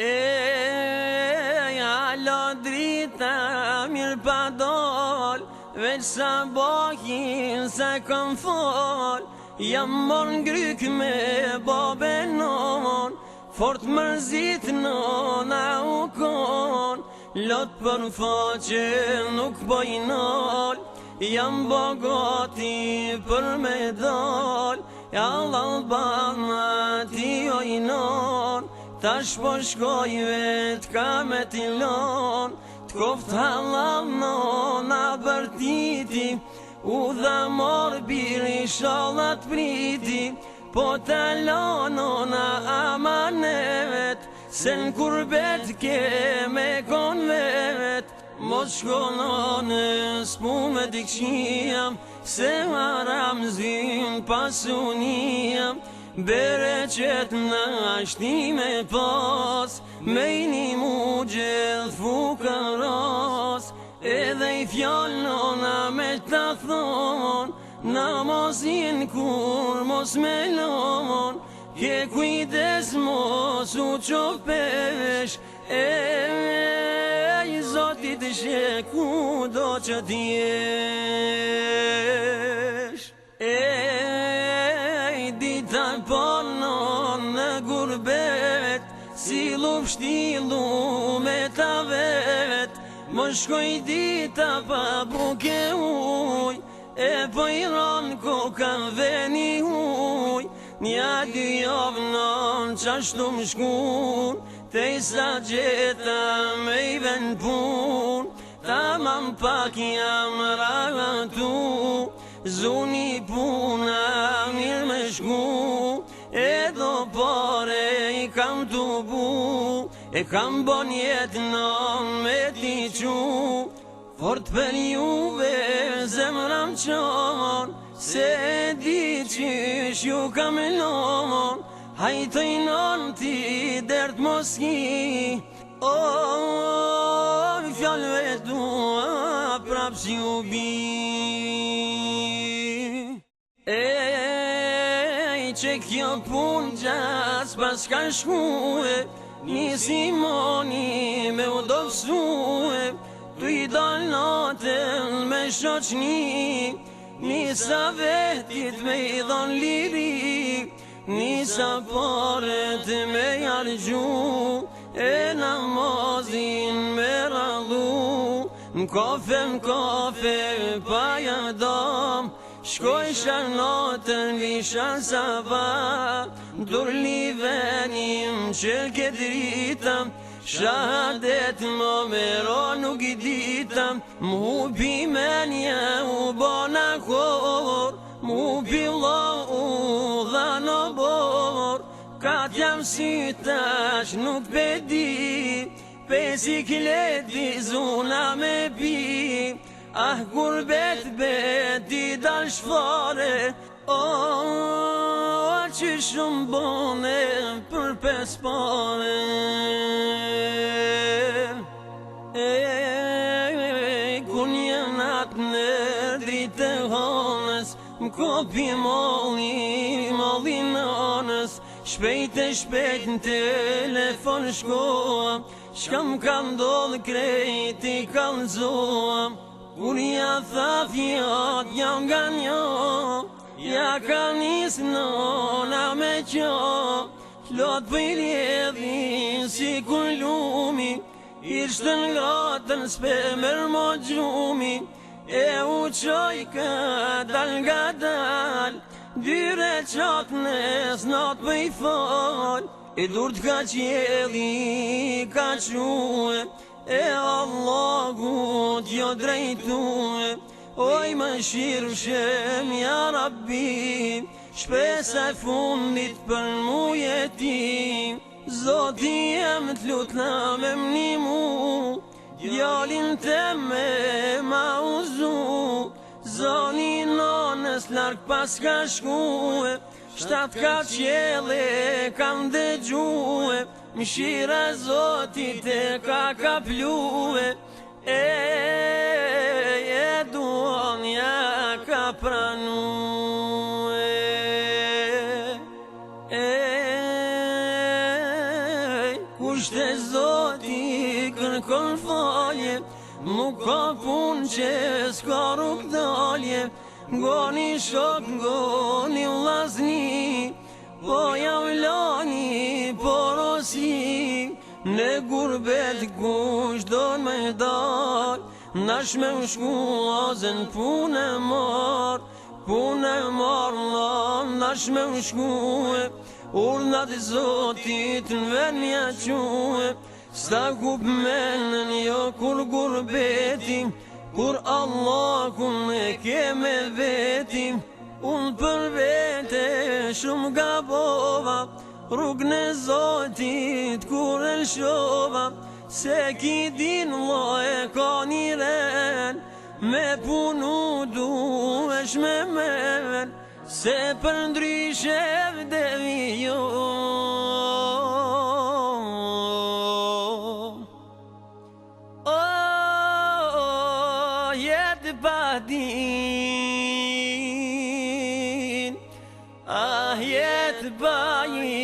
E alo drita mirë pa dol Veç sa bohin se kom fol Jam mor në gryk me bobenon Fort mërzit në na u kon Lot për faqe nuk bojnol po Jam bogati për me dol Ja lalban ma ti ojnol Tash po shkoj vet ka me t'ilon Të koftë halal në na bërtiti U dha mor biri sholat priti Po t'alon o na amanevet Se në kurbet ke me konvevet Mos shkonone s'pu me dikshia Se maram zin pasunia Bere qëtë në ashti me pas Me i një mu gjithë Edhe i fjallon a me të thon Në mosin kur mos me lonë Kje kujtës mos u qopesh E i zotit shë ku do që t'jesh cilu pështilu me ta vet Më shkoj dita pa buke uj E po i ron ku ka veni uj Nja dy jovnon qashtu më shkun Te i sa gjeta me i ven pun Ta mam pak jam rraga tu Zuni puna mirë me shkun të bu E kam bon jetë në me ti qu Fort për juve zemram qon Se di që shju kam lon Hajtoj i non ti dert moski O, o, o, o, o, o, o, që kjo pun gjas pas ka shkue Një simoni me u dopsue Tu i dal natën me shoqni Një sa vetit me i dhon liri Një sa paret me jargju E namazin me radhu Në kofe, në kofe, pa jadam Shkoj shanotën i shasava Dur një venim që këtë rritëm Shadet më mero nuk i ditëm Më hubi me u bona kohër Më hubi u dha në Ka jam si tash nuk pedi Pesik zuna me bim Ah gurbet beti dal shfare O, oh, oh, që shumë bone për pes pare E, natë në dritë e honës Më kopi moli, moli në honës Shpejt e shpejt në telefon shkoa Shka më ka ndodhë krejti kanë zoa Shka Kur ja tha fjot, ja nga njo Ja ka njës në me qo Lot për i rjedhi, si kur lumi Ishtë në lotën, s'pe mërë më gjumi E u qoj ka dal nga dal Dyre qatë nës në të pëjfor E dur të ka qjeli, ka qume E Allahu të jo drejtu e Oj më shirë shemë ja rabbi Shpes e fundit për mu jeti Zoti e më të lutë në me mni mu Djalin të me ma uzu Zoni në nësë larkë pas ka e. Shtat ka qjele, kam dhe gjue Mishira zotit e ka ka pluve E, e duonja ka pranue E, kushte zotit ka pun që s'ka Goni shok, goni lazni Po ja uloni, po rosi Në gurbet kush do me dal Nash me më shku lazën punë e mar Punë e mar, la, nash me më shku e Ur të zotit në venja qu e Sta gup menën jo kur gurbetim Kur Allah ku me keme vetim Unë për vete shumë gabova bova Rukë në zotit kur e shova Se ki din lo e ka një Me punu du e shme Se për ndryshev dhe jo. të badin Ah, jetë bajin